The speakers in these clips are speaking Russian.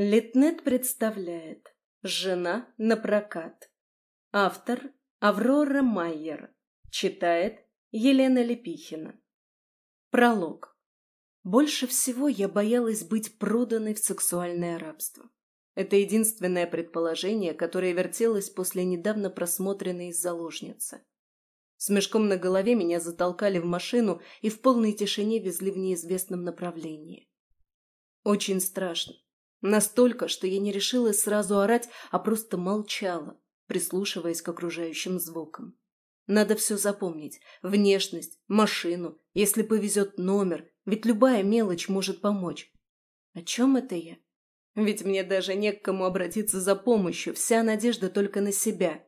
Литнет представляет «Жена на прокат». Автор Аврора Майер. Читает Елена Лепихина. Пролог. Больше всего я боялась быть проданной в сексуальное рабство. Это единственное предположение, которое вертелось после недавно просмотренной заложницы. С мешком на голове меня затолкали в машину и в полной тишине везли в неизвестном направлении. Очень страшно. Настолько, что я не решилась сразу орать, а просто молчала, прислушиваясь к окружающим звукам. Надо все запомнить. Внешность, машину, если повезет номер, ведь любая мелочь может помочь. О чем это я? Ведь мне даже не к кому обратиться за помощью, вся надежда только на себя.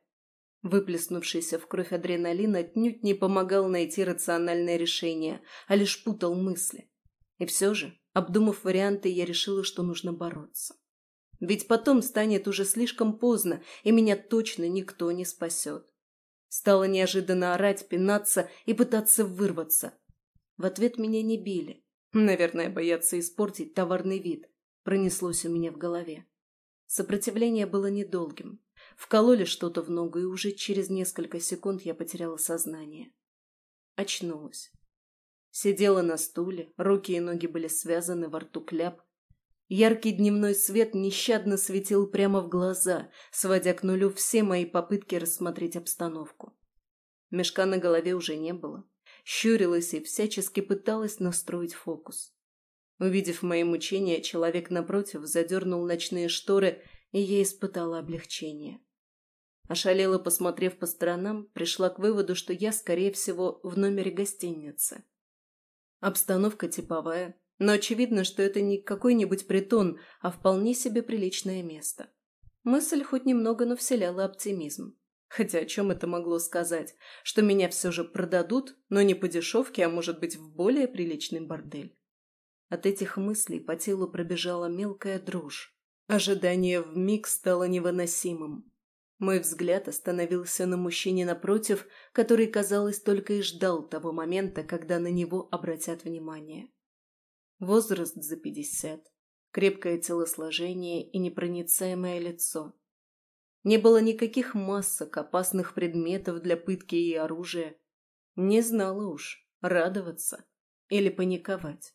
Выплеснувшийся в кровь адреналин отнюдь не помогал найти рациональное решение, а лишь путал мысли. И все же Обдумав варианты, я решила, что нужно бороться. Ведь потом станет уже слишком поздно, и меня точно никто не спасет. Стала неожиданно орать, пинаться и пытаться вырваться. В ответ меня не били. Наверное, боятся испортить товарный вид. Пронеслось у меня в голове. Сопротивление было недолгим. Вкололи что-то в ногу, и уже через несколько секунд я потеряла сознание. Очнулась. Сидела на стуле, руки и ноги были связаны, во рту кляп. Яркий дневной свет нещадно светил прямо в глаза, сводя к нулю все мои попытки рассмотреть обстановку. Мешка на голове уже не было. Щурилась и всячески пыталась настроить фокус. Увидев мои мучения, человек напротив задернул ночные шторы, и я испытала облегчение. Ошалела, посмотрев по сторонам, пришла к выводу, что я, скорее всего, в номере гостиницы. Обстановка типовая, но очевидно, что это не какой-нибудь притон, а вполне себе приличное место. Мысль хоть немного, но вселяла оптимизм. Хотя о чем это могло сказать? Что меня все же продадут, но не по дешевке, а может быть в более приличный бордель. От этих мыслей по телу пробежала мелкая дрожь. Ожидание вмиг стало невыносимым. Мой взгляд остановился на мужчине напротив, который, казалось, только и ждал того момента, когда на него обратят внимание. Возраст за пятьдесят, крепкое телосложение и непроницаемое лицо. Не было никаких масок, опасных предметов для пытки и оружия. Не знала уж, радоваться или паниковать.